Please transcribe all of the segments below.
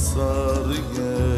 sarı gel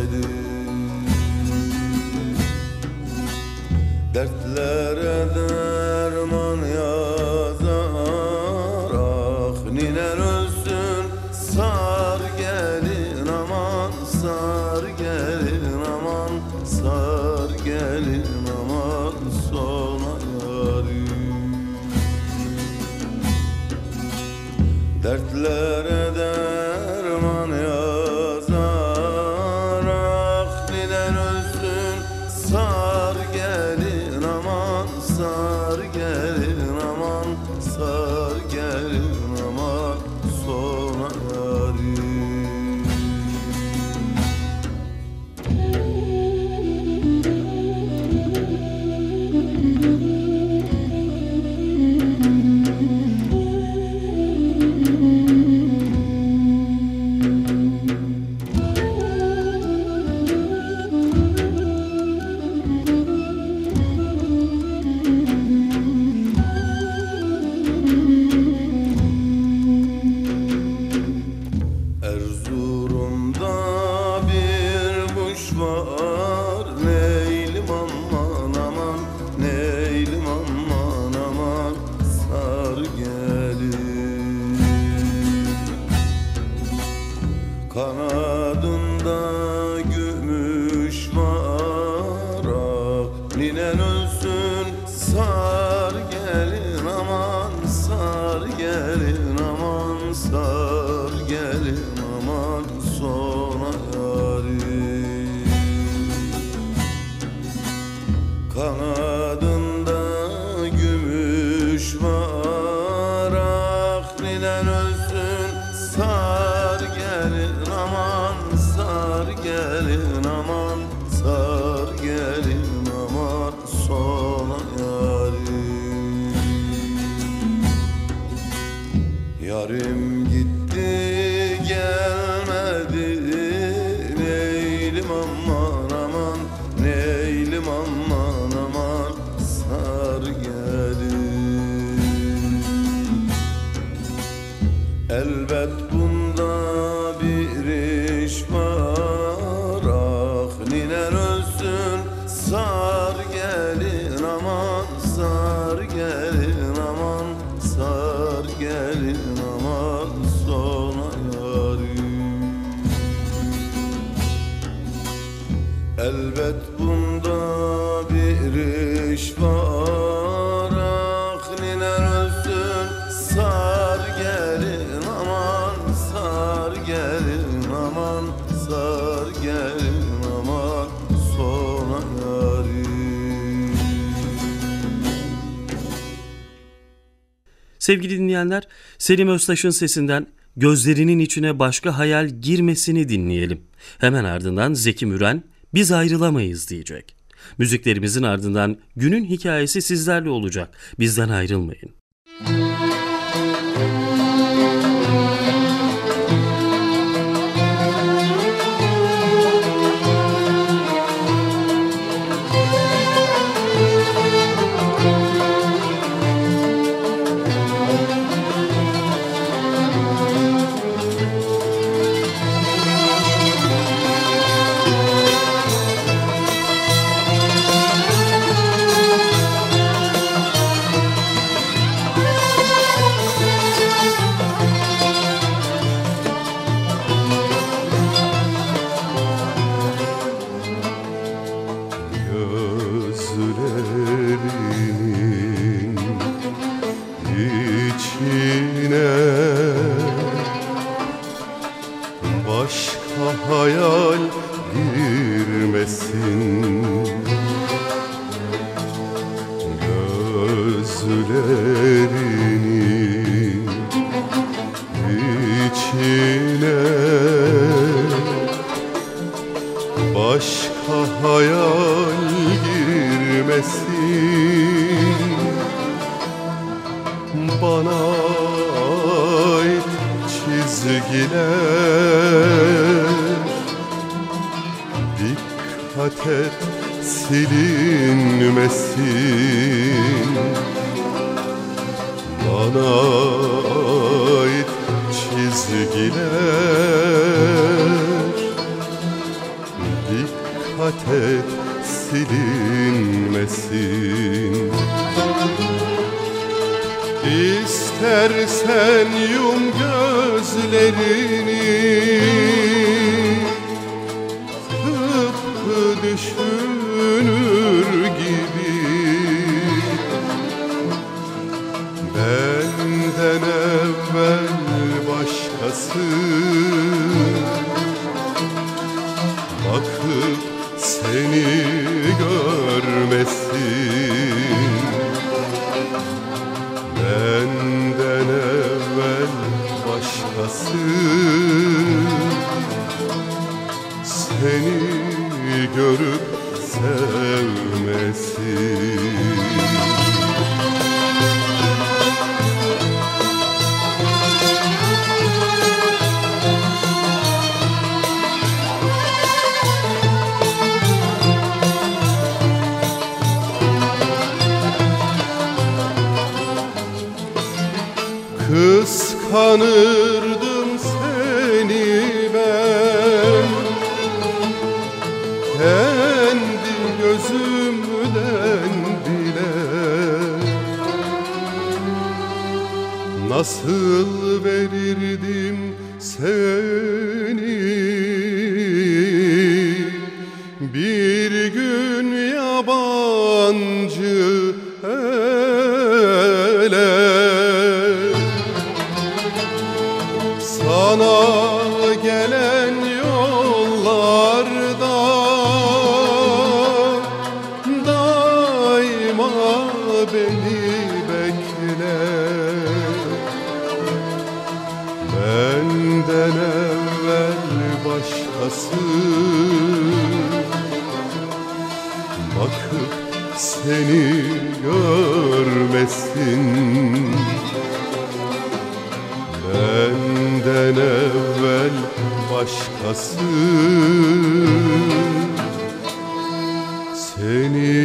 Yarim gitti. Sevgili dinleyenler, Selim Öztaş'ın sesinden gözlerinin içine başka hayal girmesini dinleyelim. Hemen ardından Zeki Müren biz ayrılamayız diyecek. Müziklerimizin ardından günün hikayesi sizlerle olacak. Bizden ayrılmayın. Dikkat et silinmesin. İstersen yum gözlerini Tıpkı düşünür gibi. Benden evvel başkası görmesin Benden evvel başkası. Seni görüp sevmesin Kıskanırdım seni ben. Kendi gözümden bile. Nasıl verirdim seni Benden evvel başkası. Seni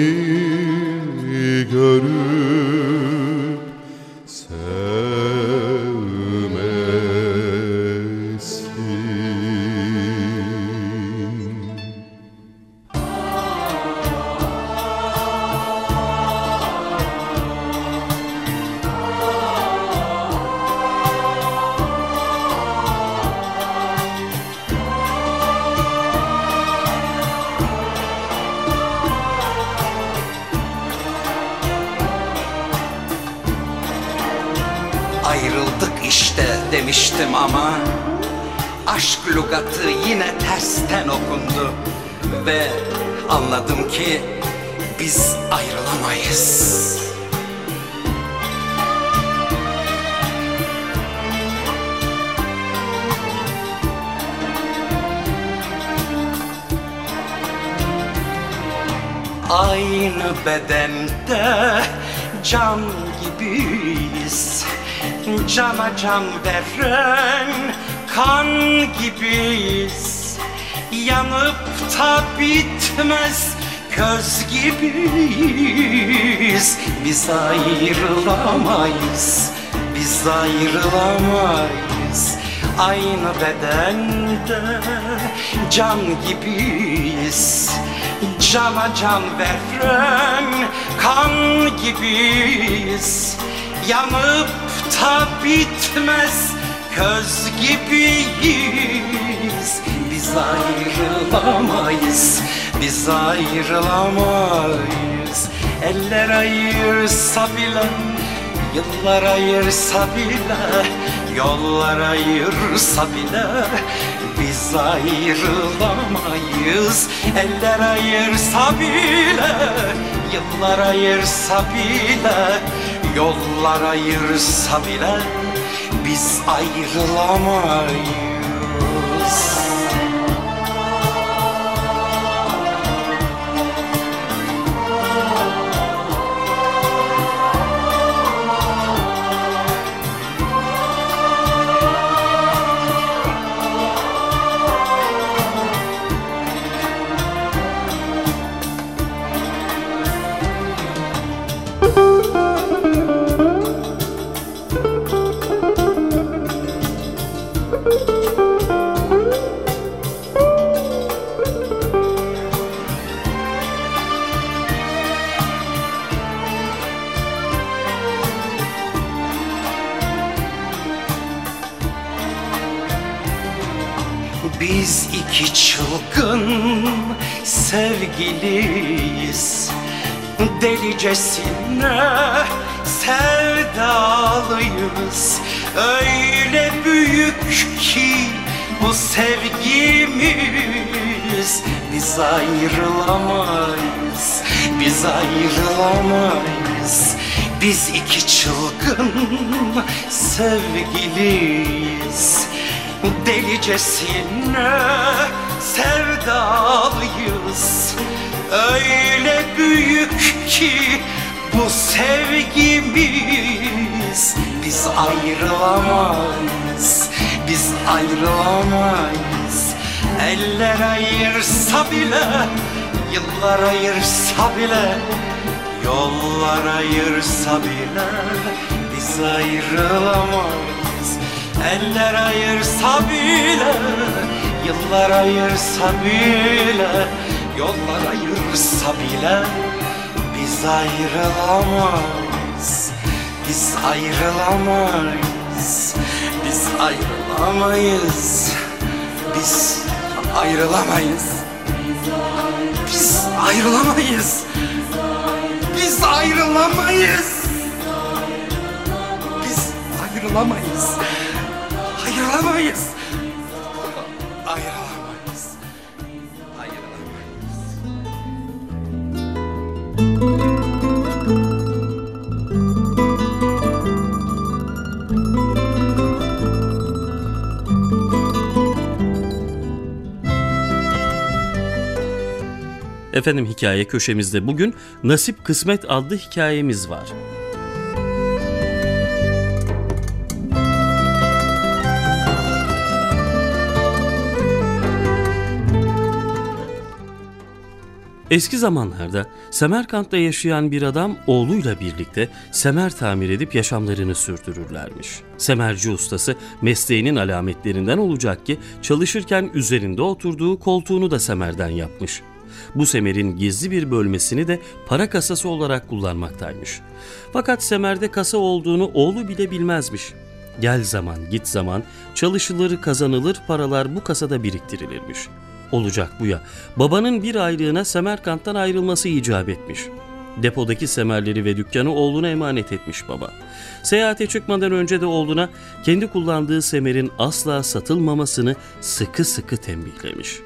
Ayrıldık işte demiştim ama Aşk lügatı yine tersten okundu Ve anladım ki biz ayrılamayız. Aynı bedende can gibiyiz Cana can veren kan gibiyiz. Yanıp da bitmez köz gibiyiz. Biz ayrılamayız, biz ayrılamayız. Aynı bedende can gibiyiz. Cana can veren kan gibiyiz. Yanıp da bitmez köz gibiyiz. Biz ayrılamayız, biz ayrılamayız. Eller ayırsa bile, yıllar ayırsa bile Yollar ayırsa bile biz ayrılamayız. Eller ayırsa bile, yıllar ayırsa bile Yollar ayırsa bile biz ayrılamayız Biz iki çılgın sevgiliyiz. Delicesine sevdalıyız. Öyle büyük ki bu sevgimiz. Biz ayrılamayız, biz ayrılamayız. Biz iki çılgın sevgiliyiz Delicesine sevdalıyız. Öyle büyük ki bu sevgimiz. Biz ayrılamayız, biz ayrılamayız. Eller ayırsa bile, yıllar ayırsa bile Yollar ayırsa bile biz ayrılamayız Eller ayırsa bile, yıllar ayırsa bile Yollar ayırsa bile biz ayrılamayız. Biz ayrılamayız. Biz ayrılamayız. Biz ayrılamayız. Biz ayrılamayız. Biz ayrılamayız. Biz ayrılamayız Ayrılamayız Ayrılamayız Ayrılamayız Efendim hikaye köşemizde bugün Nasip Kısmet adlı hikayemiz var. Eski zamanlarda Semerkant'ta yaşayan bir adam oğluyla birlikte semer tamir edip yaşamlarını sürdürürlermiş. Semerci ustası mesleğinin alametlerinden olacak ki çalışırken üzerinde oturduğu koltuğunu da semerden yapmış. Bu semerin gizli bir bölmesini de para kasası olarak kullanmaktaymış. Fakat semerde kasa olduğunu oğlu bile bilmezmiş. Gel zaman git zaman çalışılır kazanılır paralar bu kasada biriktirilirmiş. Olacak bu ya. Babanın bir aylığına Semerkant'tan ayrılması icap etmiş. Depodaki semerleri ve dükkanı oğluna emanet etmiş baba. Seyahate çıkmadan önce de oğluna kendi kullandığı semerin asla satılmamasını sıkı sıkı tembihlemiş.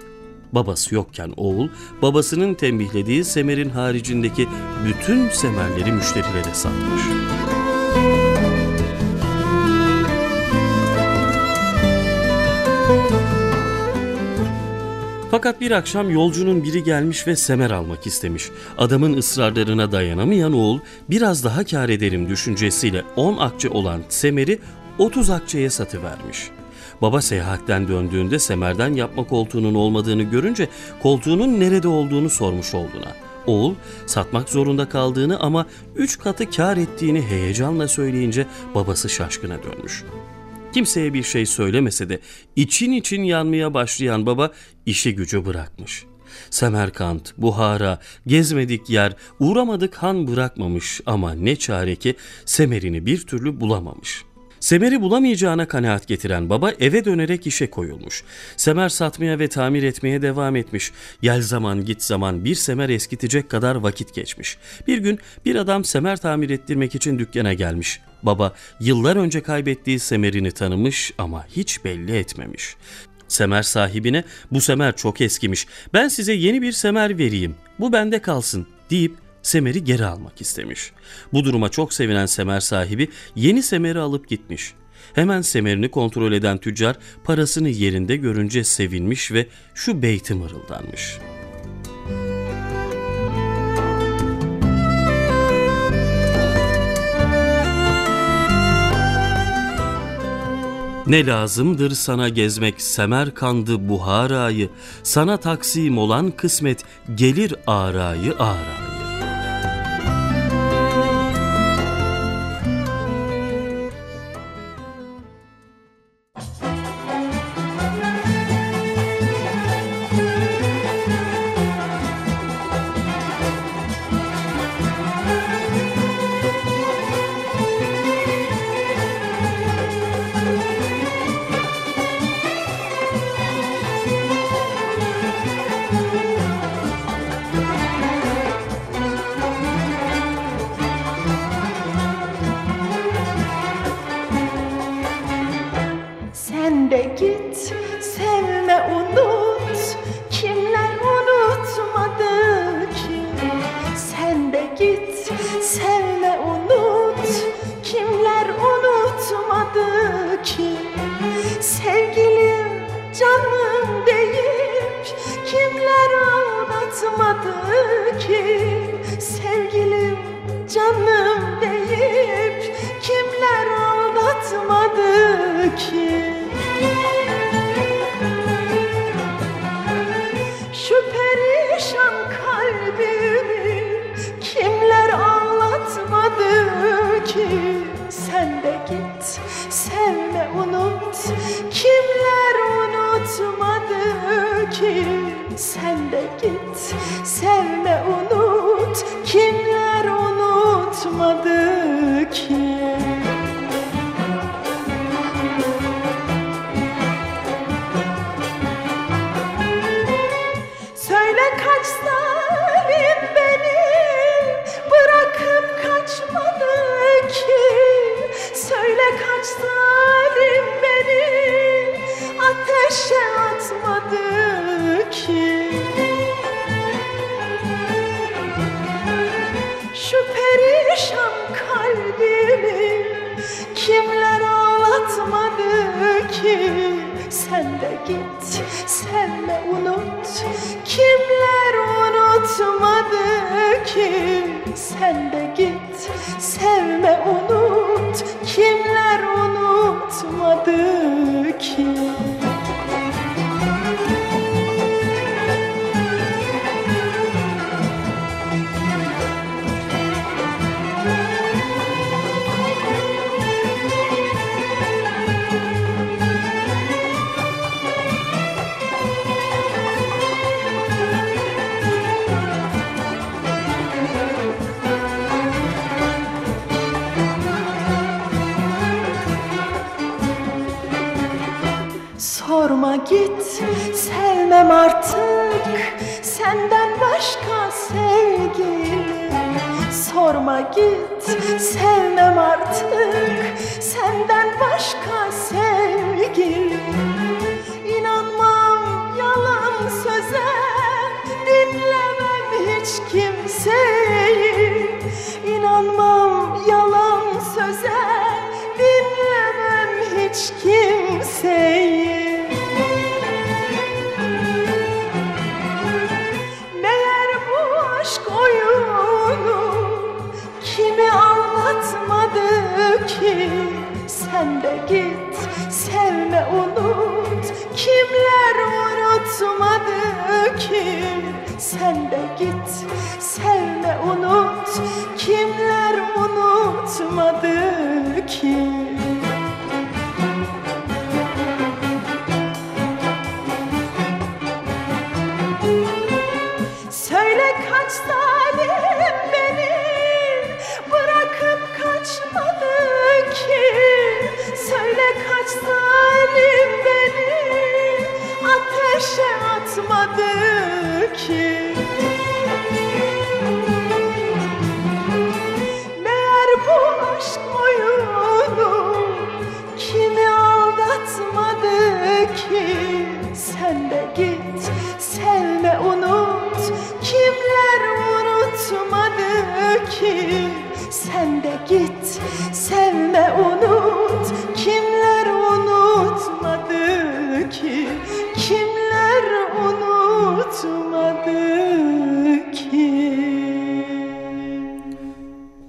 Babası yokken oğul, babasının tembihlediği semerin haricindeki bütün semerleri müşterilere satmış. Fakat bir akşam yolcunun biri gelmiş ve semer almak istemiş. Adamın ısrarlarına dayanamayan oğul biraz daha kar ederim düşüncesiyle 10 akçe olan semeri 30 akçeye satıvermiş. Baba seyahatten döndüğünde semerden yapma koltuğunun olmadığını görünce koltuğunun nerede olduğunu sormuş oğluna. Oğul satmak zorunda kaldığını ama üç katı kar ettiğini heyecanla söyleyince babası şaşkına dönmüş. Kimseye bir şey söylemese de için için yanmaya başlayan baba işi gücü bırakmış. Semerkant, Buhara, gezmedik yer, uğramadık han bırakmamış ama ne çare ki semerini bir türlü bulamamış.'' Semer'i bulamayacağına kanaat getiren baba eve dönerek işe koyulmuş. Semer satmaya ve tamir etmeye devam etmiş. Gel zaman git zaman bir semer eskitecek kadar vakit geçmiş. Bir gün bir adam semer tamir ettirmek için dükkana gelmiş. Baba yıllar önce kaybettiği semerini tanımış ama hiç belli etmemiş. Semer sahibine bu semer çok eskimiş ben size yeni bir semer vereyim bu bende kalsın deyip semeri geri almak istemiş. Bu duruma çok sevinen semer sahibi yeni semeri alıp gitmiş. Hemen semerini kontrol eden tüccar parasını yerinde görünce sevinmiş ve şu beyti mırıldanmış. Ne lazımdır sana gezmek Semerkandı Buhara'yı, sana taksim olan kısmet gelir arayı arayı. Ki Sevgilim canım deyip kimler aldatmadı ki? Şu perişan kalbimi kimler ağlatmadı ki? Sen de git sevme unut kimler unutmadı ki? Sen de git sevme unut. Kimler unutmadı ki? Söyle kaç zalim beni. Bırakıp kaçmadı ki. Söyle kaç zalim beni. Ateşe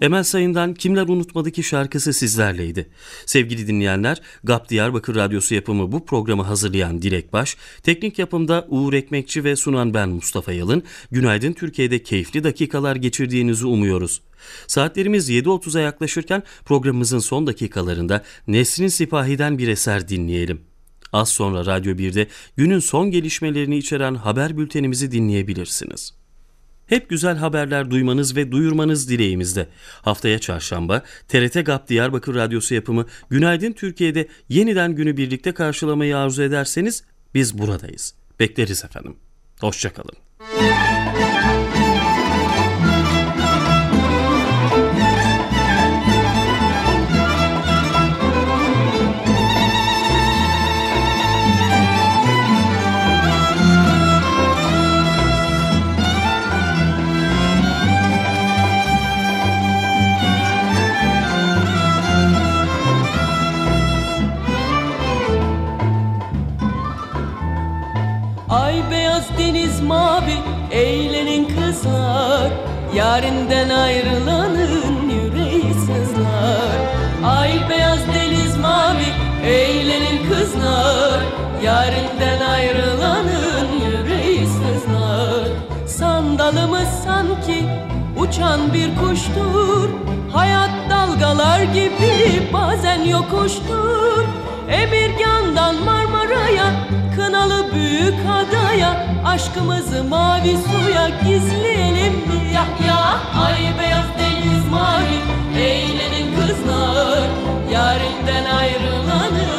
Emel Sayın'dan Kimler Unutmadı ki şarkısı sizlerleydi. Sevgili dinleyenler, GAP Diyarbakır Radyosu yapımı bu programı hazırlayan Dilek Baş, teknik yapımda Uğur Ekmekçi ve sunan ben Mustafa Yalın, günaydın Türkiye'de keyifli dakikalar geçirdiğinizi umuyoruz. Saatlerimiz 7.30'a yaklaşırken programımızın son dakikalarında Nesrin Sipahi'den bir eser dinleyelim. Az sonra Radyo 1'de günün son gelişmelerini içeren haber bültenimizi dinleyebilirsiniz. Hep güzel haberler duymanız ve duyurmanız dileğimizde. Haftaya çarşamba TRT GAP Diyarbakır Radyosu yapımı Günaydın Türkiye'de yeniden günü birlikte karşılamayı arzu ederseniz biz buradayız. Bekleriz efendim. Hoşçakalın. Mavi Eğlenin kızlar. Yarinden ayrılanın yüreği sızlar. Ay beyaz deniz mavi Eğlenin kızlar. Yarinden ayrılanın yüreği sızlar. Sandalımız sanki uçan bir kuştur. Hayat dalgalar gibi bazen yokuştur. Emirgan'dan Marmara'ya Kınalı büyük adaya Aşkımızı mavi suya gizleyelim mi? Ya ya ay beyaz deniz mavi Eğlenin kızlar Yarinden ayrılanın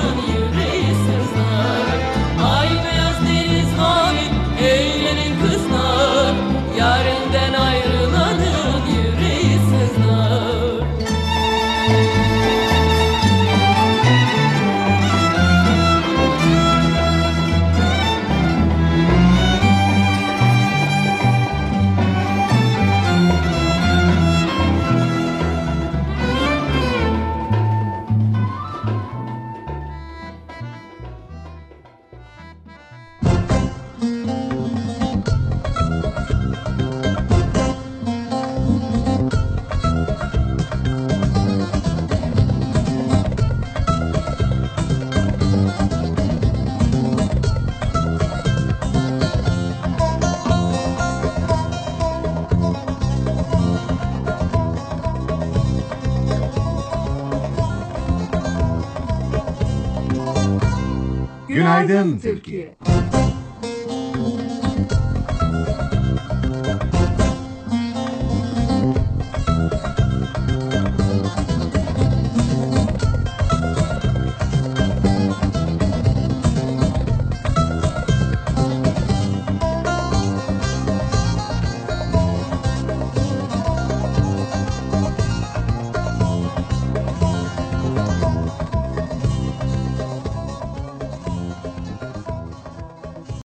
Günaydın Türkiye.